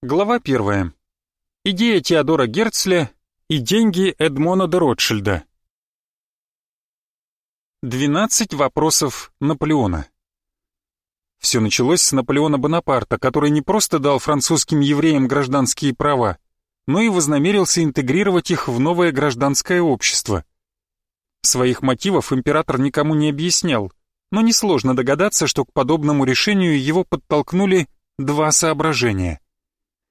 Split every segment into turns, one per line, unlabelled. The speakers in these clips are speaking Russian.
Глава первая. Идея Теодора Герцля и деньги Эдмона де Ротшильда. 12 вопросов Наполеона. Все началось с Наполеона Бонапарта, который не просто дал французским евреям гражданские права, но и вознамерился интегрировать их в новое гражданское общество. Своих мотивов император никому не объяснял, но несложно догадаться, что к подобному решению его подтолкнули два соображения –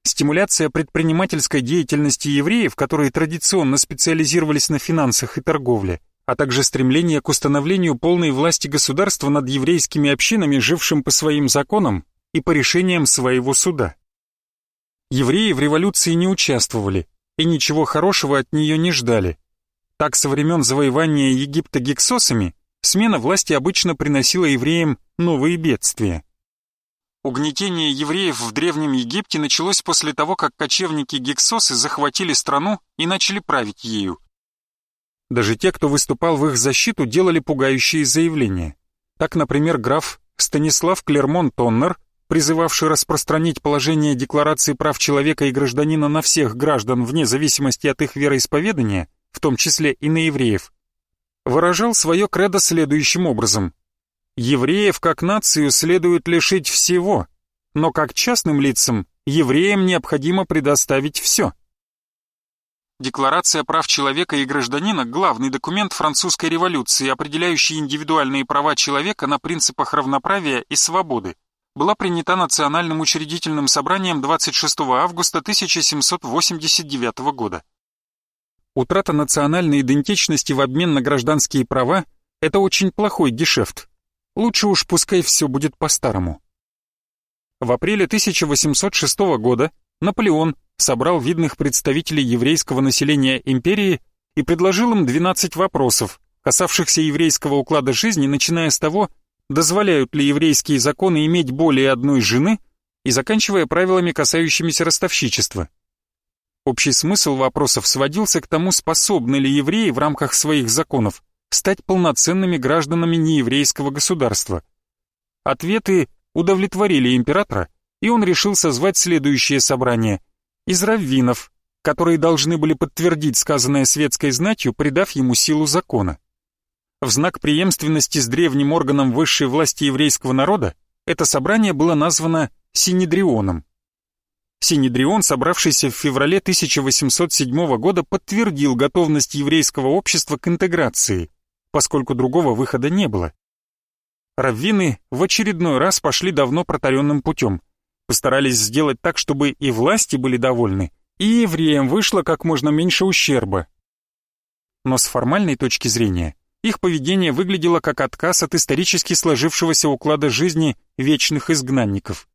Стимуляция предпринимательской деятельности евреев, которые традиционно специализировались на финансах и торговле, а также стремление к установлению полной власти государства над еврейскими общинами, жившим по своим законам и по решениям своего суда. Евреи в революции не участвовали и ничего хорошего от нее не ждали. Так со времен завоевания Египта гексосами смена власти обычно приносила евреям новые бедствия. Угнетение евреев в Древнем Египте началось после того, как кочевники-гексосы захватили страну и начали править ею. Даже те, кто выступал в их защиту, делали пугающие заявления. Так, например, граф Станислав Клермон-Тоннер, призывавший распространить положение Декларации прав человека и гражданина на всех граждан вне зависимости от их вероисповедания, в том числе и на евреев, выражал свое кредо следующим образом. Евреев как нацию следует лишить всего, но как частным лицам евреям необходимо предоставить все. Декларация прав человека и гражданина – главный документ французской революции, определяющий индивидуальные права человека на принципах равноправия и свободы, была принята Национальным учредительным собранием 26 августа 1789 года. Утрата национальной идентичности в обмен на гражданские права – это очень плохой гешефт. Лучше уж пускай все будет по-старому. В апреле 1806 года Наполеон собрал видных представителей еврейского населения империи и предложил им 12 вопросов, касавшихся еврейского уклада жизни, начиная с того, дозволяют ли еврейские законы иметь более одной жены и заканчивая правилами, касающимися ростовщичества. Общий смысл вопросов сводился к тому, способны ли евреи в рамках своих законов стать полноценными гражданами нееврейского государства. Ответы удовлетворили императора, и он решил созвать следующее собрание из раввинов, которые должны были подтвердить сказанное светской знатью, придав ему силу закона. В знак преемственности с древним органом высшей власти еврейского народа это собрание было названо Синедрионом. Синедрион, собравшийся в феврале 1807 года, подтвердил готовность еврейского общества к интеграции поскольку другого выхода не было. Раввины в очередной раз пошли давно протаренным путем. Постарались сделать так, чтобы и власти были довольны, и евреям вышло как можно меньше ущерба. Но с формальной точки зрения, их поведение выглядело как отказ от исторически сложившегося уклада жизни вечных изгнанников.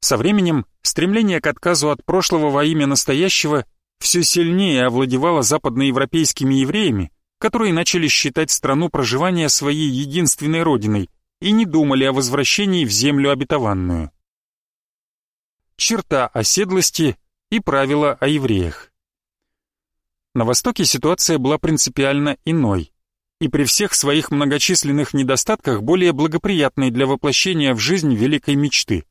Со временем стремление к отказу от прошлого во имя настоящего все сильнее овладевало западноевропейскими евреями, которые начали считать страну проживания своей единственной родиной и не думали о возвращении в землю обетованную. Черта оседлости и правила о евреях. На Востоке ситуация была принципиально иной и при всех своих многочисленных недостатках более благоприятной для воплощения в жизнь великой мечты.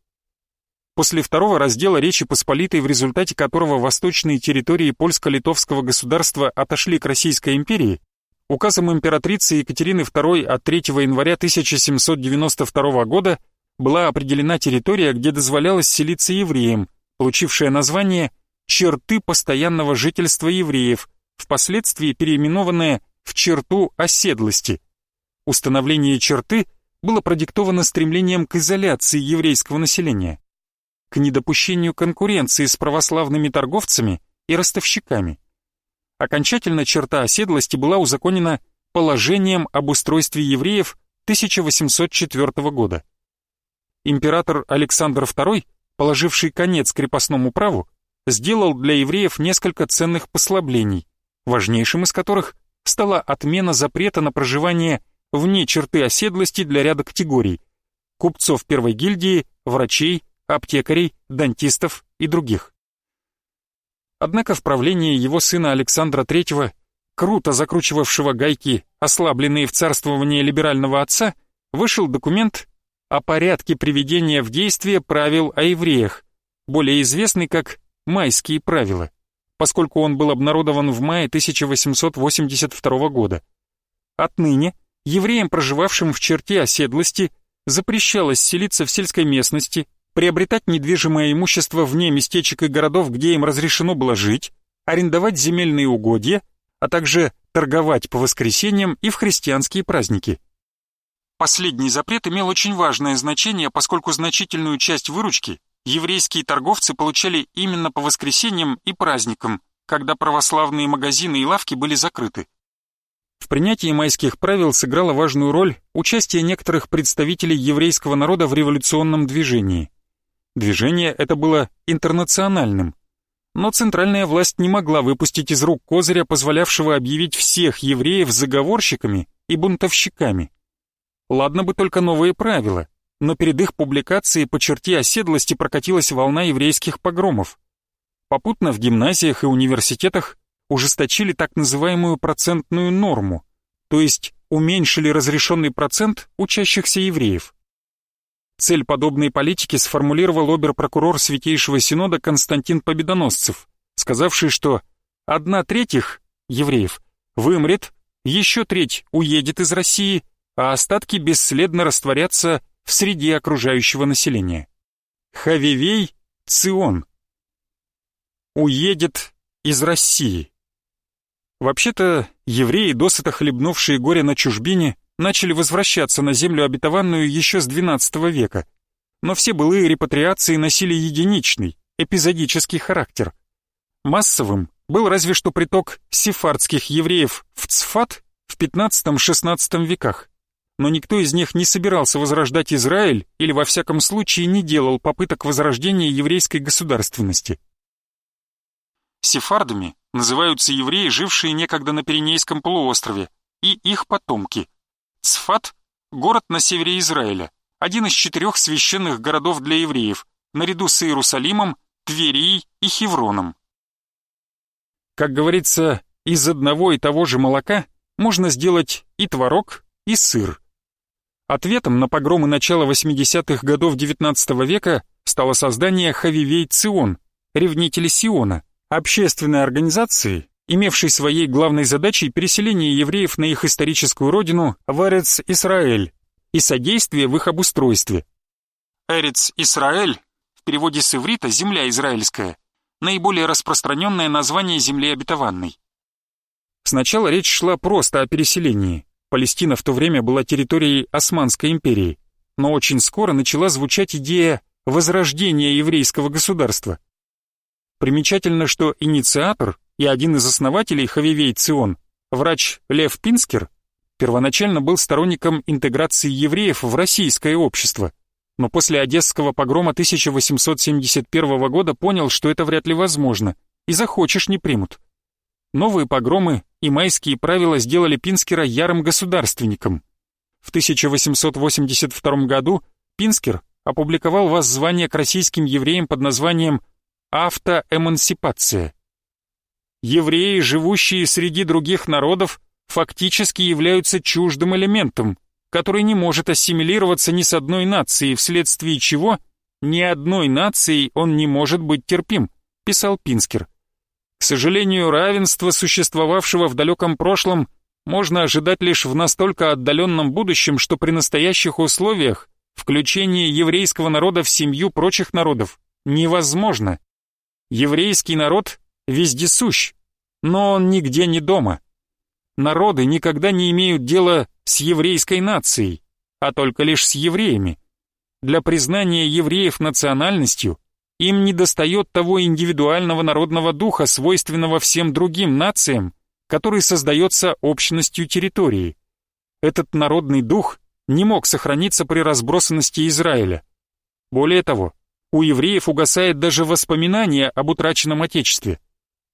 После второго раздела Речи Посполитой, в результате которого восточные территории польско-литовского государства отошли к Российской империи, Указом императрицы Екатерины II от 3 января 1792 года была определена территория, где дозволялось селиться евреям, получившая название «Черты постоянного жительства евреев», впоследствии переименованная в «Черту оседлости». Установление черты было продиктовано стремлением к изоляции еврейского населения, к недопущению конкуренции с православными торговцами и ростовщиками – Окончательно черта оседлости была узаконена положением об устройстве евреев 1804 года. Император Александр II, положивший конец крепостному праву, сделал для евреев несколько ценных послаблений, важнейшим из которых стала отмена запрета на проживание вне черты оседлости для ряда категорий – купцов первой гильдии, врачей, аптекарей, дантистов и других. Однако в правлении его сына Александра III, круто закручивавшего гайки, ослабленные в царствовании либерального отца, вышел документ о порядке приведения в действие правил о евреях, более известный как «Майские правила», поскольку он был обнародован в мае 1882 года. Отныне евреям, проживавшим в черте оседлости, запрещалось селиться в сельской местности, приобретать недвижимое имущество вне местечек и городов, где им разрешено было жить, арендовать земельные угодья, а также торговать по воскресеньям и в христианские праздники. Последний запрет имел очень важное значение, поскольку значительную часть выручки еврейские торговцы получали именно по воскресеньям и праздникам, когда православные магазины и лавки были закрыты. В принятии майских правил сыграло важную роль участие некоторых представителей еврейского народа в революционном движении. Движение это было интернациональным, но центральная власть не могла выпустить из рук козыря, позволявшего объявить всех евреев заговорщиками и бунтовщиками. Ладно бы только новые правила, но перед их публикацией по черте оседлости прокатилась волна еврейских погромов. Попутно в гимназиях и университетах ужесточили так называемую процентную норму, то есть уменьшили разрешенный процент учащихся евреев. Цель подобной политики сформулировал обер-прокурор Святейшего Синода Константин Победоносцев, сказавший, что одна треть их, евреев, вымрет, еще треть уедет из России, а остатки бесследно растворятся в среде окружающего населения. Хавивей Цион уедет из России. Вообще-то, евреи, досыта хлебнувшие горе на чужбине, начали возвращаться на землю обетованную еще с XII века, но все былые репатриации носили единичный, эпизодический характер. Массовым был разве что приток сефардских евреев в Цфат в XV-XVI веках, но никто из них не собирался возрождать Израиль или во всяком случае не делал попыток возрождения еврейской государственности. Сефардами называются евреи, жившие некогда на Пиренейском полуострове, и их потомки – Цфат – город на севере Израиля, один из четырех священных городов для евреев, наряду с Иерусалимом, Тверией и Хевроном. Как говорится, из одного и того же молока можно сделать и творог, и сыр. Ответом на погромы начала 80-х годов XIX века стало создание Хавивей Цион, ревнители Сиона, общественной организации, имевший своей главной задачей переселение евреев на их историческую родину в Эрец-Исраэль и содействие в их обустройстве. Эрец-Исраэль, в переводе с иврита «земля израильская», наиболее распространенное название земли обетованной. Сначала речь шла просто о переселении. Палестина в то время была территорией Османской империи, но очень скоро начала звучать идея возрождения еврейского государства. Примечательно, что инициатор и один из основателей Хавивей Цион, врач Лев Пинскер, первоначально был сторонником интеграции евреев в российское общество, но после Одесского погрома 1871 года понял, что это вряд ли возможно, и захочешь не примут. Новые погромы и майские правила сделали Пинскера ярым государственником. В 1882 году Пинскер опубликовал воззвание к российским евреям под названием «Автоэмансипация», евреи, живущие среди других народов, фактически являются чуждым элементом, который не может ассимилироваться ни с одной нацией, вследствие чего ни одной нацией он не может быть терпим, писал Пинскер. К сожалению, равенство, существовавшего в далеком прошлом, можно ожидать лишь в настолько отдаленном будущем, что при настоящих условиях включение еврейского народа в семью прочих народов невозможно. Еврейский народ вездесущ, но он нигде не дома. Народы никогда не имеют дела с еврейской нацией, а только лишь с евреями. Для признания евреев национальностью им недостает того индивидуального народного духа, свойственного всем другим нациям, который создается общностью территории. Этот народный дух не мог сохраниться при разбросанности Израиля. Более того, у евреев угасает даже воспоминание об утраченном Отечестве –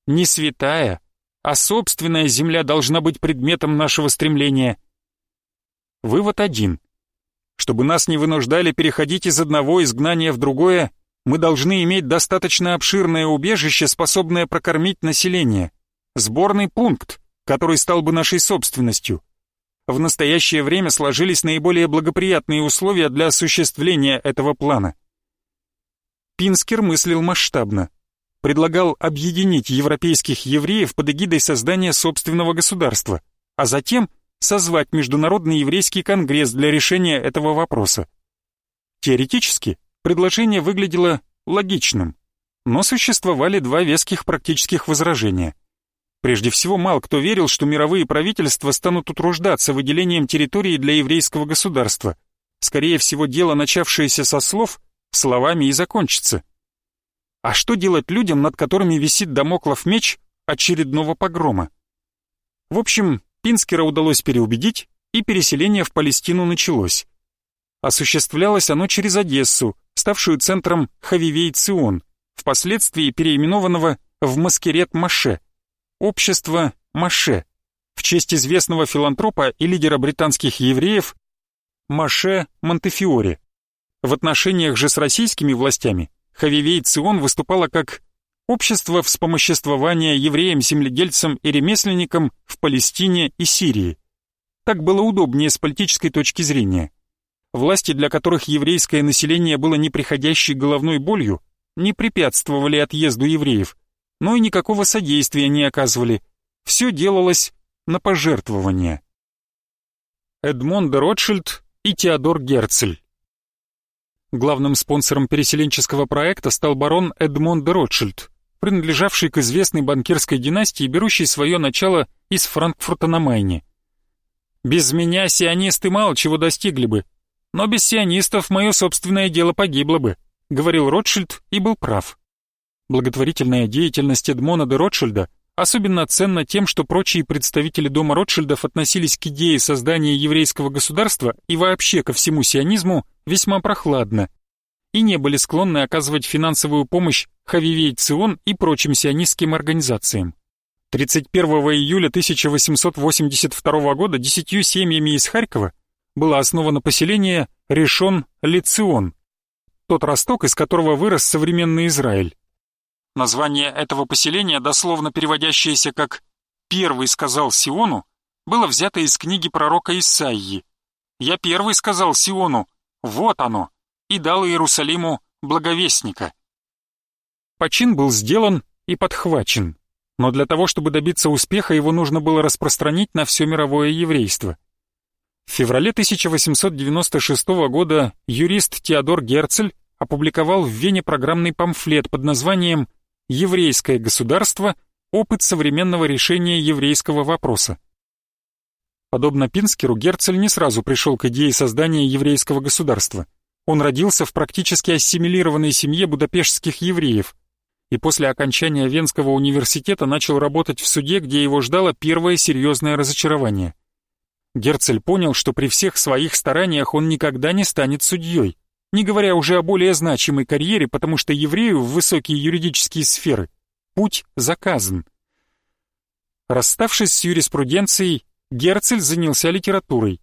не святая, а собственная земля должна быть предметом нашего стремления. Вывод один. Чтобы нас не вынуждали переходить из одного изгнания в другое, мы должны иметь достаточно обширное убежище, способное прокормить население. Сборный пункт, который стал бы нашей собственностью. В настоящее время сложились наиболее благоприятные условия для осуществления этого плана. Пинскер мыслил масштабно. Предлагал объединить европейских евреев под эгидой создания собственного государства, а затем созвать Международный еврейский конгресс для решения этого вопроса. Теоретически предложение выглядело логичным, но существовали два веских практических возражения. Прежде всего, мало кто верил, что мировые правительства станут утруждаться выделением территории для еврейского государства. Скорее всего, дело, начавшееся со слов, словами и закончится. А что делать людям, над которыми висит домоклов меч очередного погрома? В общем, Пинскера удалось переубедить, и переселение в Палестину началось. Осуществлялось оно через Одессу, ставшую центром Хавивей-Цион, впоследствии переименованного в Маскерет-Маше, общество Маше, в честь известного филантропа и лидера британских евреев Маше Монтефиори. В отношениях же с российскими властями Хавивей-Цион выступала как общество вспомоществования евреям-земледельцам и ремесленникам в Палестине и Сирии. Так было удобнее с политической точки зрения. Власти, для которых еврейское население было неприходящей головной болью, не препятствовали отъезду евреев, но и никакого содействия не оказывали. Все делалось на пожертвования. Эдмон де Ротшильд и Теодор Герцель Главным спонсором переселенческого проекта стал барон Эдмон де Ротшильд, принадлежавший к известной банкирской династии, берущей свое начало из Франкфурта на Майне. «Без меня сионисты мало чего достигли бы, но без сионистов мое собственное дело погибло бы», говорил Ротшильд и был прав. Благотворительная деятельность Эдмона де Ротшильда особенно ценна тем, что прочие представители дома Ротшильдов относились к идее создания еврейского государства и вообще ко всему сионизму весьма прохладно и не были склонны оказывать финансовую помощь Хавивей Цион и прочим сионистским организациям. 31 июля 1882 года десятью семьями из Харькова было основано поселение Решон Лицион, тот росток, из которого вырос современный Израиль. Название этого поселения, дословно переводящееся как «первый сказал Сиону», было взято из книги пророка Исаии. «Я первый сказал Сиону, вот оно, и дал Иерусалиму благовестника». Почин был сделан и подхвачен, но для того, чтобы добиться успеха, его нужно было распространить на все мировое еврейство. В феврале 1896 года юрист Теодор Герцель опубликовал в Вене программный памфлет под названием «Еврейское государство. Опыт современного решения еврейского вопроса». Подобно Пинскеру, Герцель не сразу пришел к идее создания еврейского государства. Он родился в практически ассимилированной семье будапештских евреев и после окончания Венского университета начал работать в суде, где его ждало первое серьезное разочарование. Герцель понял, что при всех своих стараниях он никогда не станет судьей, не говоря уже о более значимой карьере, потому что еврею в высокие юридические сферы путь заказан. Расставшись с юриспруденцией, Герцель занялся литературой,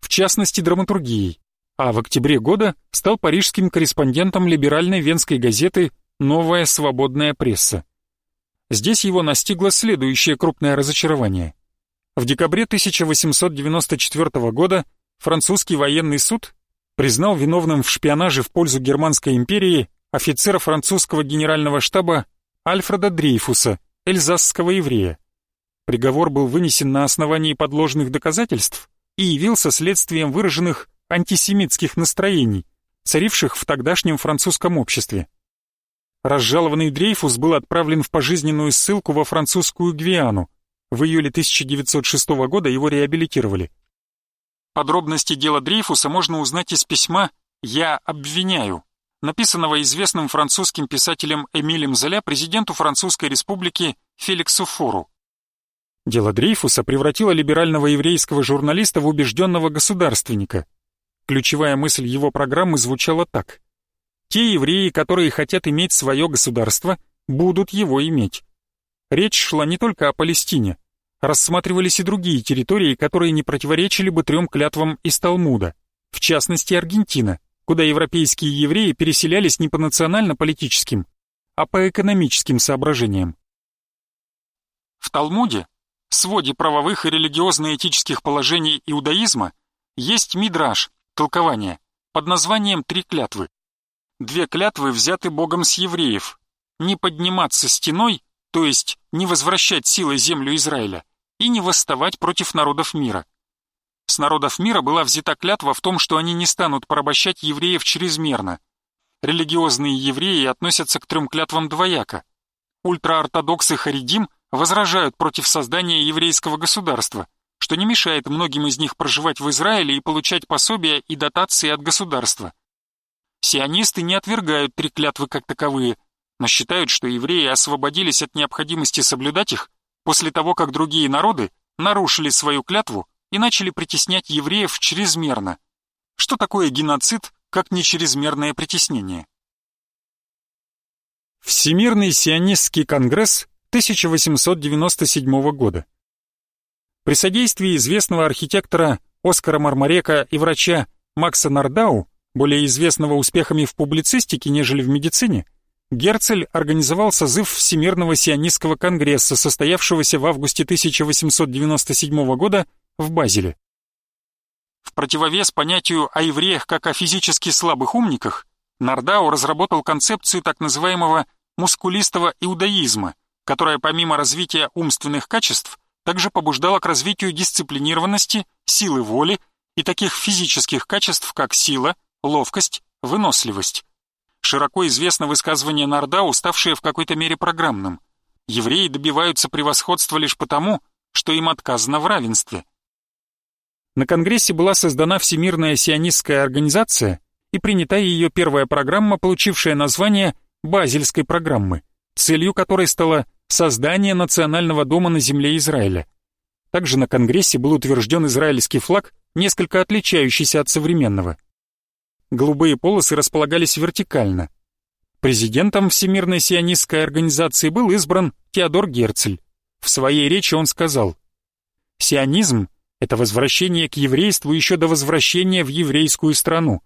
в частности драматургией а в октябре года стал парижским корреспондентом либеральной венской газеты «Новая свободная пресса». Здесь его настигло следующее крупное разочарование. В декабре 1894 года французский военный суд признал виновным в шпионаже в пользу Германской империи офицера французского генерального штаба Альфреда Дрейфуса, эльзасского еврея. Приговор был вынесен на основании подложных доказательств и явился следствием выраженных антисемитских настроений, царивших в тогдашнем французском обществе. Разжалованный Дрейфус был отправлен в пожизненную ссылку во французскую Гвиану. В июле 1906 года его реабилитировали. Подробности дела Дрейфуса можно узнать из письма «Я обвиняю», написанного известным французским писателем Эмилем Золя президенту Французской республики Феликсу Фору. Дело Дрейфуса превратило либерального еврейского журналиста в убежденного государственника, Ключевая мысль его программы звучала так. Те евреи, которые хотят иметь свое государство, будут его иметь. Речь шла не только о Палестине. Рассматривались и другие территории, которые не противоречили бы трем клятвам из Талмуда. В частности, Аргентина, куда европейские евреи переселялись не по национально-политическим, а по экономическим соображениям. В Талмуде, своде правовых и религиозно-этических положений иудаизма, есть мидраж, толкование под названием «Три клятвы». две клятвы взяты Богом с евреев. Не подниматься стеной, то есть не возвращать силой землю Израиля, и не восставать против народов мира. С народов мира была взята клятва в том, что они не станут порабощать евреев чрезмерно. Религиозные евреи относятся к трем клятвам двояко. Ультраортодоксы Харидим возражают против создания еврейского государства, что не мешает многим из них проживать в Израиле и получать пособия и дотации от государства. Сионисты не отвергают три клятвы как таковые, но считают, что евреи освободились от необходимости соблюдать их после того, как другие народы нарушили свою клятву и начали притеснять евреев чрезмерно. Что такое геноцид, как не чрезмерное притеснение? Всемирный сионистский конгресс 1897 года. При содействии известного архитектора Оскара Мармарека и врача Макса Нардау, более известного успехами в публицистике, нежели в медицине, Герцель организовал созыв Всемирного сионистского конгресса, состоявшегося в августе 1897 года в Базеле. В противовес понятию о евреях как о физически слабых умниках, Нардау разработал концепцию так называемого мускулистого иудаизма, которая помимо развития умственных качеств также побуждала к развитию дисциплинированности, силы воли и таких физических качеств, как сила, ловкость, выносливость. Широко известно высказывание Нардау, ставшее в какой-то мере программным. Евреи добиваются превосходства лишь потому, что им отказано в равенстве. На Конгрессе была создана Всемирная сионистская организация и принята ее первая программа, получившая название Базельской программы, целью которой стало создание национального дома на земле Израиля. Также на Конгрессе был утвержден израильский флаг, несколько отличающийся от современного. Голубые полосы располагались вертикально. Президентом Всемирной сионистской организации был избран Теодор Герцель. В своей речи он сказал, «Сионизм это возвращение к еврейству еще до возвращения в еврейскую страну.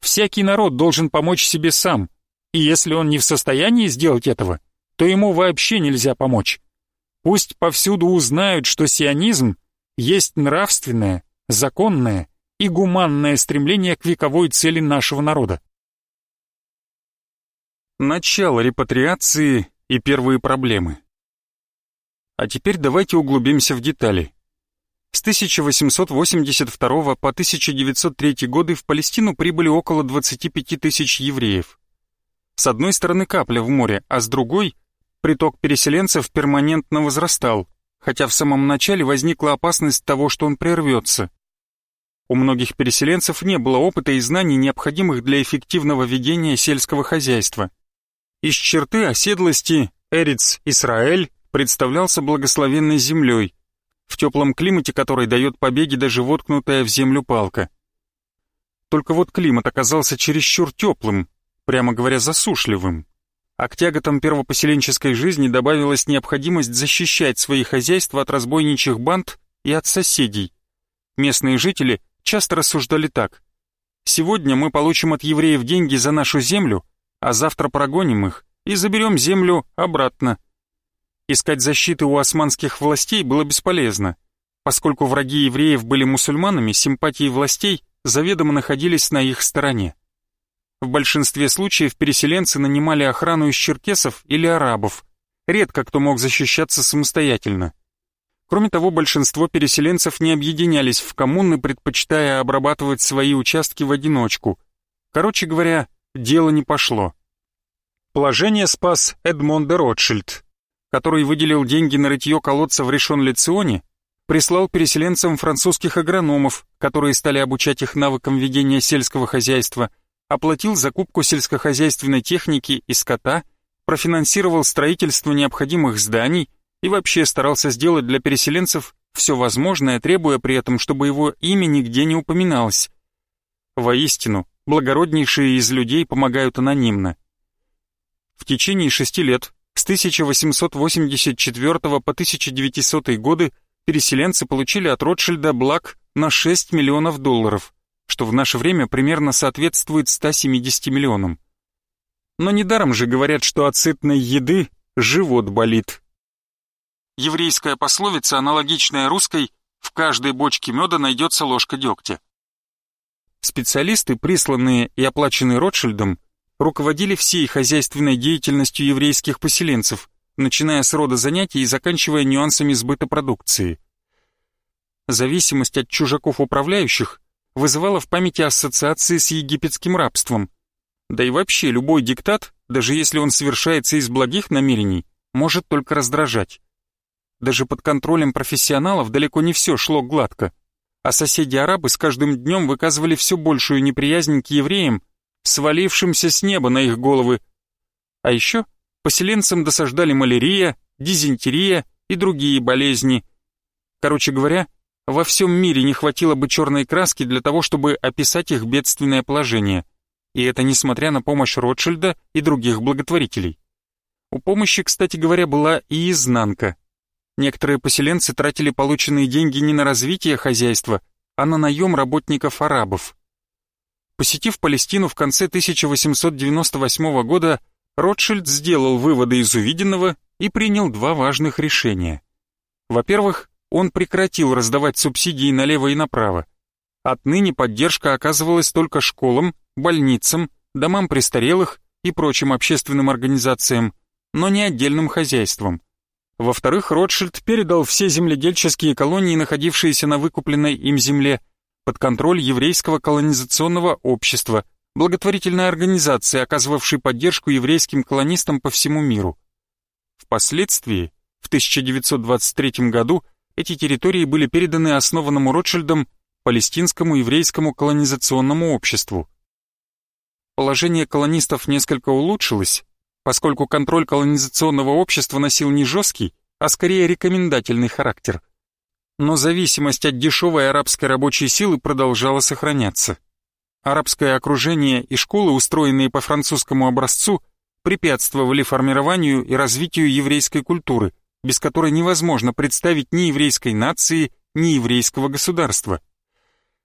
Всякий народ должен помочь себе сам, и если он не в состоянии сделать этого, то ему вообще нельзя помочь. Пусть повсюду узнают, что сионизм есть нравственное, законное и гуманное стремление к вековой цели нашего народа. Начало репатриации и первые проблемы. А теперь давайте углубимся в детали. С 1882 по 1903 годы в Палестину прибыли около 25 тысяч евреев. С одной стороны капля в море, а с другой приток переселенцев перманентно возрастал, хотя в самом начале возникла опасность того, что он прервется. У многих переселенцев не было опыта и знаний, необходимых для эффективного ведения сельского хозяйства. Из черты оседлости Эриц Исраэль представлялся благословенной землей, в теплом климате которой дает побеги даже воткнутая в землю палка. Только вот климат оказался чересчур теплым, прямо говоря, засушливым. А к тяготам первопоселенческой жизни добавилась необходимость защищать свои хозяйства от разбойничьих банд и от соседей. Местные жители часто рассуждали так. «Сегодня мы получим от евреев деньги за нашу землю, а завтра прогоним их и заберем землю обратно. Искать защиты у османских властей было бесполезно. Поскольку враги евреев были мусульманами, симпатии властей заведомо находились на их стороне. В большинстве случаев переселенцы нанимали охрану из черкесов или арабов. Редко кто мог защищаться самостоятельно. Кроме того, большинство переселенцев не объединялись в коммуны, предпочитая обрабатывать свои участки в одиночку. Короче говоря, дело не пошло. Положение спас Эдмон де Ротшильд, который выделил деньги на рытье колодца в Решон-Леционе, прислал переселенцам французских агрономов, которые стали обучать их навыкам ведения сельского хозяйства, оплатил закупку сельскохозяйственной техники и скота, профинансировал строительство необходимых зданий и вообще старался сделать для переселенцев все возможное, требуя при этом, чтобы его имя нигде не упоминалось. Воистину, благороднейшие из людей помогают анонимно. В течение шести лет с 1884 по 1900 годы переселенцы получили от Ротшильда благ на 6 миллионов долларов, что в наше время примерно соответствует 170 миллионам. Но недаром же говорят, что от сытной еды живот болит. Еврейская пословица, аналогичная русской «в каждой бочке меда найдется ложка дегтя». Специалисты, присланные и оплаченные Ротшильдом, руководили всей хозяйственной деятельностью еврейских поселенцев, начиная с рода занятий и заканчивая нюансами сбыта продукции. Зависимость от чужаков-управляющих вызывала в памяти ассоциации с египетским рабством. Да и вообще любой диктат, даже если он совершается из благих намерений, может только раздражать. Даже под контролем профессионалов далеко не все шло гладко, а соседи-арабы с каждым днем выказывали все большую неприязнь к евреям, свалившимся с неба на их головы. А еще поселенцам досаждали малярия, дизентерия и другие болезни. Короче говоря, во всем мире не хватило бы черной краски для того, чтобы описать их бедственное положение. И это несмотря на помощь Ротшильда и других благотворителей. У помощи, кстати говоря, была и изнанка. Некоторые поселенцы тратили полученные деньги не на развитие хозяйства, а на наем работников-арабов. Посетив Палестину в конце 1898 года, Ротшильд сделал выводы из увиденного и принял два важных решения. Во-первых, он прекратил раздавать субсидии налево и направо. Отныне поддержка оказывалась только школам, больницам, домам престарелых и прочим общественным организациям, но не отдельным хозяйствам. Во-вторых, Ротшильд передал все земледельческие колонии, находившиеся на выкупленной им земле, под контроль еврейского колонизационного общества, благотворительной организации, оказывавшей поддержку еврейским колонистам по всему миру. Впоследствии, в 1923 году, эти территории были переданы основанному Ротшильдом Палестинскому еврейскому колонизационному обществу. Положение колонистов несколько улучшилось, поскольку контроль колонизационного общества носил не жесткий, а скорее рекомендательный характер. Но зависимость от дешевой арабской рабочей силы продолжала сохраняться. Арабское окружение и школы, устроенные по французскому образцу, препятствовали формированию и развитию еврейской культуры, без которой невозможно представить ни еврейской нации, ни еврейского государства.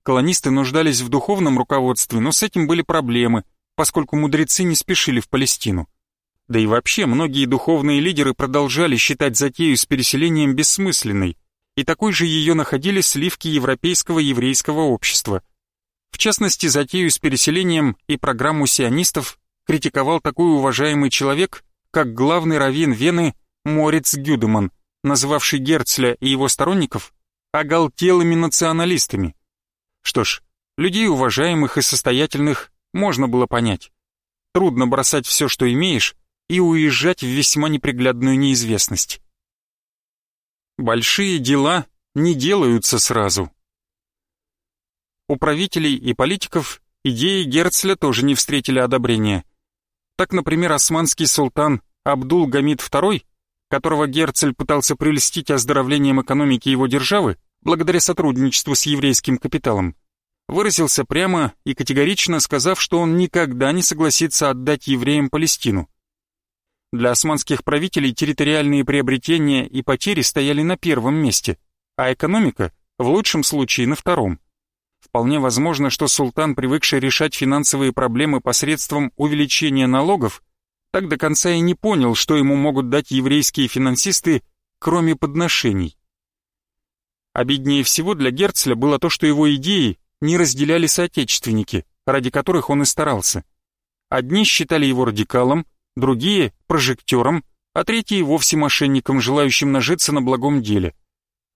Колонисты нуждались в духовном руководстве, но с этим были проблемы, поскольку мудрецы не спешили в Палестину. Да и вообще, многие духовные лидеры продолжали считать затею с переселением бессмысленной, и такой же ее находили сливки европейского еврейского общества. В частности, затею с переселением и программу сионистов критиковал такой уважаемый человек, как главный раввин Вены Мориц Гюдеман, называвший Герцля и его сторонников оголтелыми националистами. Что ж, людей уважаемых и состоятельных можно было понять. Трудно бросать все, что имеешь, и уезжать в весьма неприглядную неизвестность. Большие дела не делаются сразу. У правителей и политиков идеи Герцля тоже не встретили одобрения. Так, например, османский султан Абдул-Гамид II, которого Герцль пытался прелестить оздоровлением экономики его державы, благодаря сотрудничеству с еврейским капиталом, выразился прямо и категорично, сказав, что он никогда не согласится отдать евреям Палестину. Для османских правителей территориальные приобретения и потери стояли на первом месте, а экономика, в лучшем случае, на втором. Вполне возможно, что султан, привыкший решать финансовые проблемы посредством увеличения налогов, так до конца и не понял, что ему могут дать еврейские финансисты, кроме подношений. Обиднее всего для Герцля было то, что его идеи не разделяли соотечественники, ради которых он и старался. Одни считали его радикалом, другие — прожектором, а третьи — вовсе мошенником, желающим нажиться на благом деле.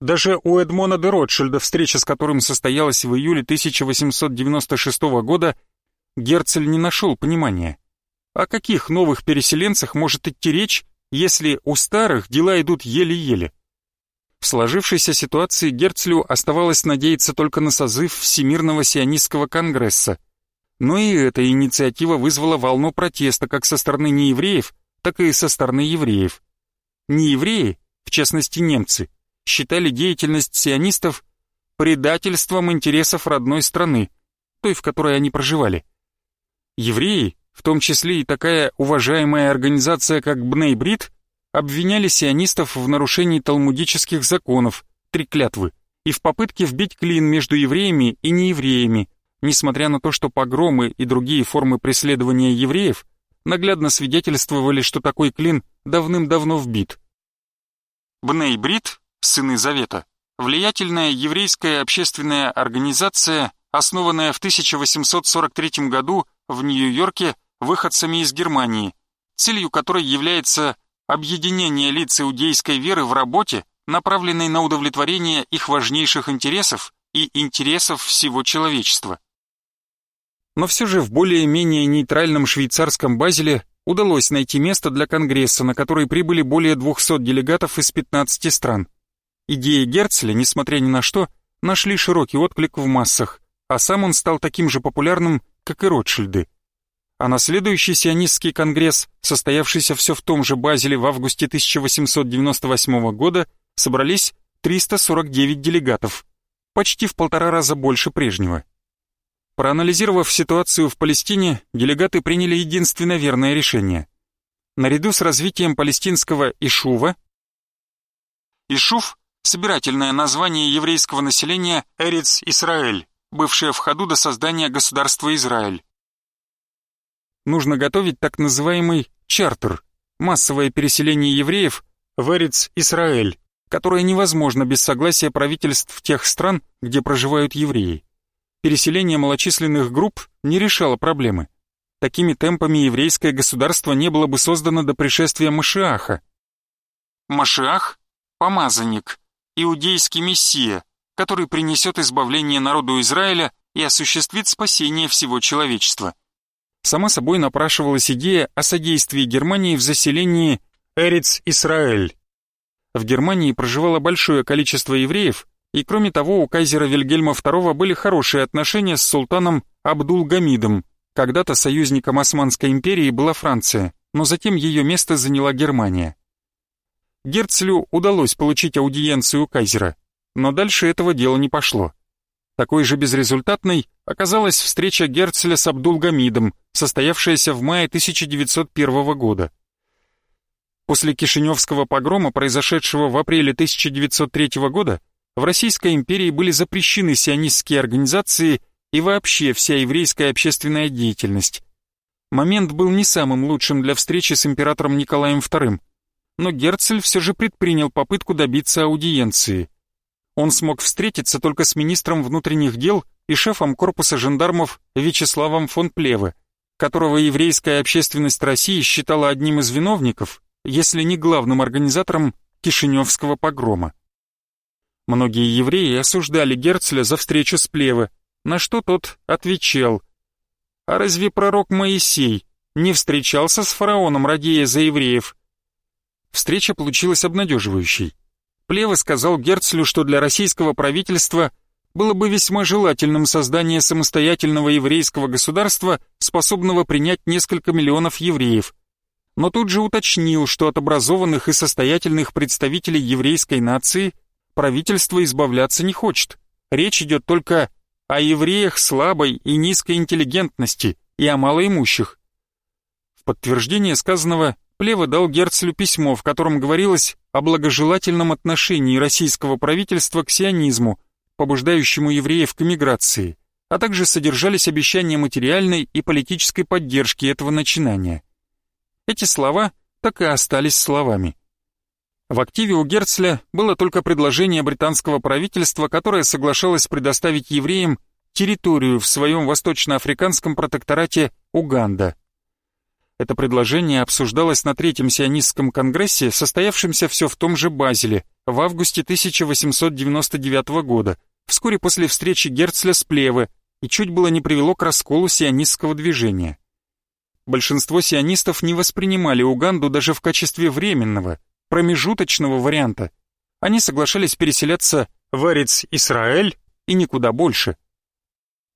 Даже у Эдмона де Ротшильда, встреча с которым состоялась в июле 1896 года, Герцель не нашел понимания. О каких новых переселенцах может идти речь, если у старых дела идут еле-еле? В сложившейся ситуации Герцлю оставалось надеяться только на созыв Всемирного сионистского конгресса — но и эта инициатива вызвала волну протеста как со стороны неевреев, так и со стороны евреев. Неевреи, в частности немцы, считали деятельность сионистов предательством интересов родной страны, той, в которой они проживали. Евреи, в том числе и такая уважаемая организация, как Бней-Брит, обвиняли сионистов в нарушении талмудических законов, три клятвы, и в попытке вбить клин между евреями и неевреями, несмотря на то, что погромы и другие формы преследования евреев наглядно свидетельствовали, что такой клин давным-давно вбит. Бней Брит, сыны Завета, влиятельная еврейская общественная организация, основанная в 1843 году в Нью-Йорке выходцами из Германии, целью которой является объединение лиц иудейской веры в работе, направленной на удовлетворение их важнейших интересов и интересов всего человечества. Но все же в более-менее нейтральном швейцарском Базеле удалось найти место для Конгресса, на который прибыли более 200 делегатов из 15 стран. Идеи Герцля, несмотря ни на что, нашли широкий отклик в массах, а сам он стал таким же популярным, как и Ротшильды. А на следующий сионистский конгресс, состоявшийся все в том же Базеле в августе 1898 года, собрались 349 делегатов, почти в полтора раза больше прежнего. Проанализировав ситуацию в Палестине, делегаты приняли единственно верное решение. Наряду с развитием палестинского Ишува, Ишув – собирательное название еврейского населения Эриц-Исраэль, бывшее в ходу до создания государства Израиль. Нужно готовить так называемый чартер – массовое переселение евреев в Эриц-Исраэль, которое невозможно без согласия правительств тех стран, где проживают евреи переселение малочисленных групп не решало проблемы. Такими темпами еврейское государство не было бы создано до пришествия Машиаха. Машиах – помазанник, иудейский мессия, который принесет избавление народу Израиля и осуществит спасение всего человечества. Сама собой напрашивалась идея о содействии Германии в заселении Эриц-Исраэль. В Германии проживало большое количество евреев, и кроме того, у кайзера Вильгельма II были хорошие отношения с султаном Абдул-Гамидом. Когда-то союзником Османской империи была Франция, но затем ее место заняла Германия. Герцлю удалось получить аудиенцию у кайзера, но дальше этого дела не пошло. Такой же безрезультатной оказалась встреча Герцля с Абдул-Гамидом, состоявшаяся в мае 1901 года. После Кишиневского погрома, произошедшего в апреле 1903 года, в Российской империи были запрещены сионистские организации и вообще вся еврейская общественная деятельность. Момент был не самым лучшим для встречи с императором Николаем II, но Герцель все же предпринял попытку добиться аудиенции. Он смог встретиться только с министром внутренних дел и шефом корпуса жандармов Вячеславом фон Плеве, которого еврейская общественность России считала одним из виновников, если не главным организатором Кишиневского погрома. Многие евреи осуждали Герцля за встречу с Плеве, на что тот отвечал. «А разве пророк Моисей не встречался с фараоном, радея за евреев?» Встреча получилась обнадеживающей. Плеве сказал Герцлю, что для российского правительства было бы весьма желательным создание самостоятельного еврейского государства, способного принять несколько миллионов евреев. Но тут же уточнил, что от образованных и состоятельных представителей еврейской нации – правительство избавляться не хочет. Речь идет только о евреях слабой и низкой интеллигентности и о малоимущих. В подтверждение сказанного Плева дал Герцлю письмо, в котором говорилось о благожелательном отношении российского правительства к сионизму, побуждающему евреев к эмиграции, а также содержались обещания материальной и политической поддержки этого начинания. Эти слова так и остались словами. В активе у Герцля было только предложение британского правительства, которое соглашалось предоставить евреям территорию в своем восточноафриканском протекторате Уганда. Это предложение обсуждалось на Третьем сионистском конгрессе, состоявшемся все в том же Базеле, в августе 1899 года, вскоре после встречи Герцля с Плеве, и чуть было не привело к расколу сионистского движения. Большинство сионистов не воспринимали Уганду даже в качестве временного, промежуточного варианта. Они соглашались переселяться в Эрец-Исраэль и никуда больше.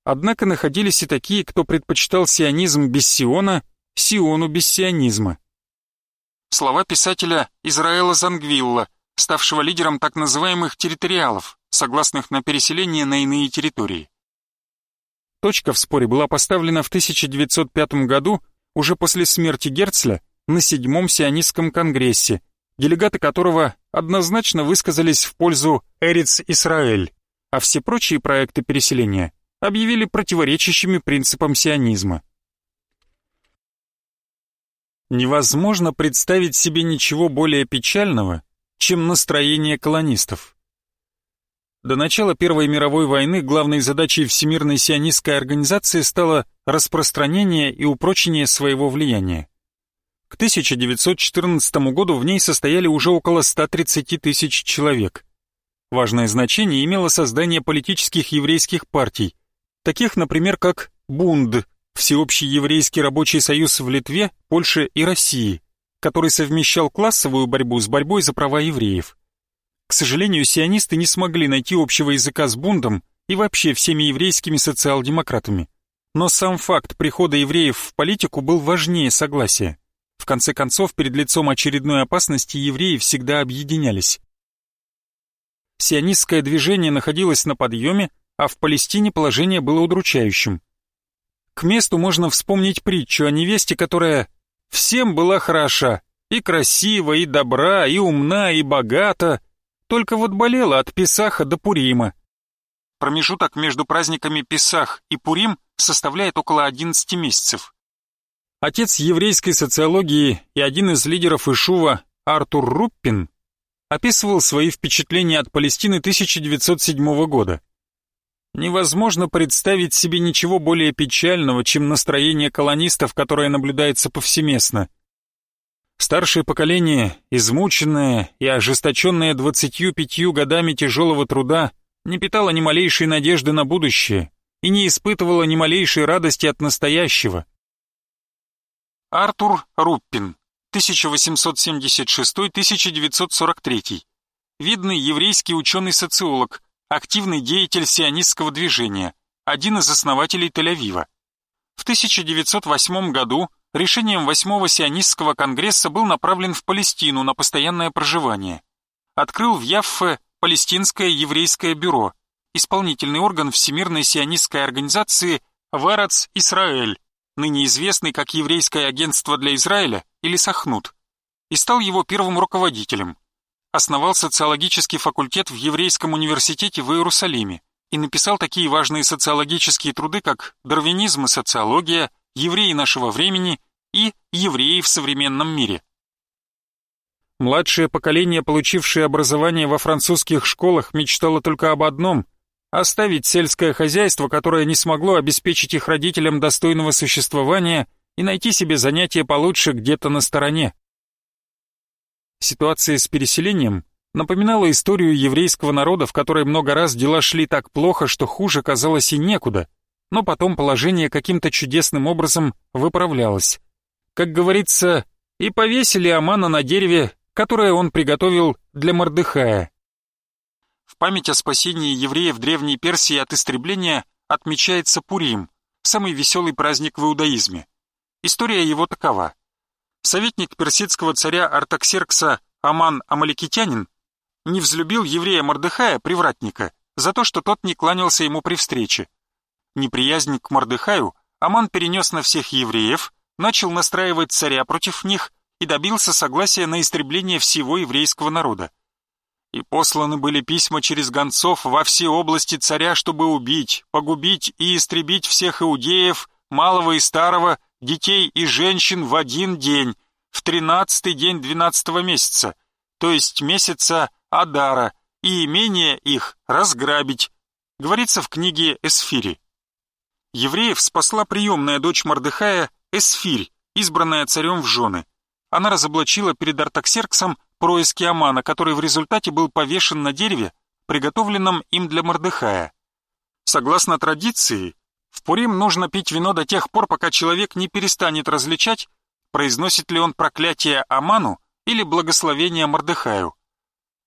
Однако находились и такие, кто предпочитал сионизм без Сиона, Сиону без сионизма. Слова писателя Израэла Зангвилла, ставшего лидером так называемых территориалов, согласных на переселение на иные территории. Точка в споре была поставлена в 1905 году, уже после смерти Герцля, на седьмом сионистском конгрессе, делегаты которого однозначно высказались в пользу Эриц-Исраэль, а все прочие проекты переселения объявили противоречащими принципам сионизма. Невозможно представить себе ничего более печального, чем настроение колонистов. До начала Первой мировой войны главной задачей Всемирной сионистской организации стало распространение и упрочение своего влияния. К 1914 году в ней состояли уже около 130 тысяч человек. Важное значение имело создание политических еврейских партий, таких, например, как Бунд, Всеобщий еврейский рабочий союз в Литве, Польше и России, который совмещал классовую борьбу с борьбой за права евреев. К сожалению, сионисты не смогли найти общего языка с Бундом и вообще всеми еврейскими социал-демократами. Но сам факт прихода евреев в политику был важнее согласия. В конце концов, перед лицом очередной опасности евреи всегда объединялись. Сионистское движение находилось на подъеме, а в Палестине положение было удручающим. К месту можно вспомнить притчу о невесте, которая всем была хороша, и красива, и добра, и умна, и богата, только вот болела от Песаха до Пурима. Промежуток между праздниками Песах и Пурим составляет около 11 месяцев. Отец еврейской социологии и один из лидеров Ишува Артур Руппин описывал свои впечатления от Палестины 1907 года. Невозможно представить себе ничего более печального, чем настроение колонистов, которое наблюдается повсеместно. Старшее поколение, измученное и ожесточенное двадцатью пятью годами тяжелого труда, не питало ни малейшей надежды на будущее и не испытывало ни малейшей радости от настоящего. Артур Руппин, 1876-1943. Видный еврейский ученый-социолог, активный деятель сионистского движения, один из основателей Тель-Авива. В 1908 году решением 8-го сионистского конгресса был направлен в Палестину на постоянное проживание. Открыл в Яффе Палестинское еврейское бюро, исполнительный орган Всемирной сионистской организации Варац Исраэль, ныне известный как Еврейское агентство для Израиля или Сахнут, и стал его первым руководителем. Основал социологический факультет в Еврейском университете в Иерусалиме и написал такие важные социологические труды, как «Дарвинизм и социология», евреи нашего времени и евреи в современном мире. Младшее поколение, получившее образование во французских школах, мечтало только об одном – оставить сельское хозяйство, которое не смогло обеспечить их родителям достойного существования и найти себе занятие получше где-то на стороне. Ситуация с переселением напоминала историю еврейского народа, в которой много раз дела шли так плохо, что хуже казалось и некуда – но потом положение каким-то чудесным образом выправлялось. Как говорится, и повесили Амана на дереве, которое он приготовил для Мордыхая. Память о спасении евреев Древней Персии от истребления отмечается Пурим, самый веселый праздник в иудаизме. История его такова. Советник персидского царя Артаксеркса Аман Амаликитянин не взлюбил еврея Мордыхая, привратника, за то, что тот не кланялся ему при встрече. Неприязнь к Мордыхаю Аман перенес на всех евреев, начал настраивать царя против них и добился согласия на истребление всего еврейского народа. И посланы были письма через гонцов во все области царя, чтобы убить, погубить и истребить всех иудеев, малого и старого, детей и женщин в один день, в тринадцатый день двенадцатого месяца, то есть месяца Адара, и имение их разграбить, говорится в книге Эсфири. Евреев спасла приемная дочь Мордыхая Эсфирь, избранная царем в жены. Она разоблачила перед Артаксерксом происки Амана, который в результате был повешен на дереве, приготовленном им для Мордыхая. Согласно традиции, в Пурим нужно пить вино до тех пор, пока человек не перестанет различать, произносит ли он проклятие Аману или благословение Мордыхаю.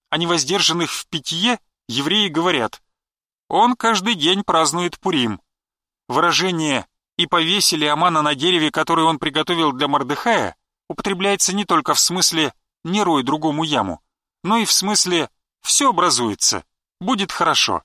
О невоздержанных в питье евреи говорят, он каждый день празднует Пурим. Выражение «и повесили Амана на дереве, которое он приготовил для Мордыхая» употребляется не только в смысле «не рой другому яму», но и в смысле «все образуется, будет хорошо».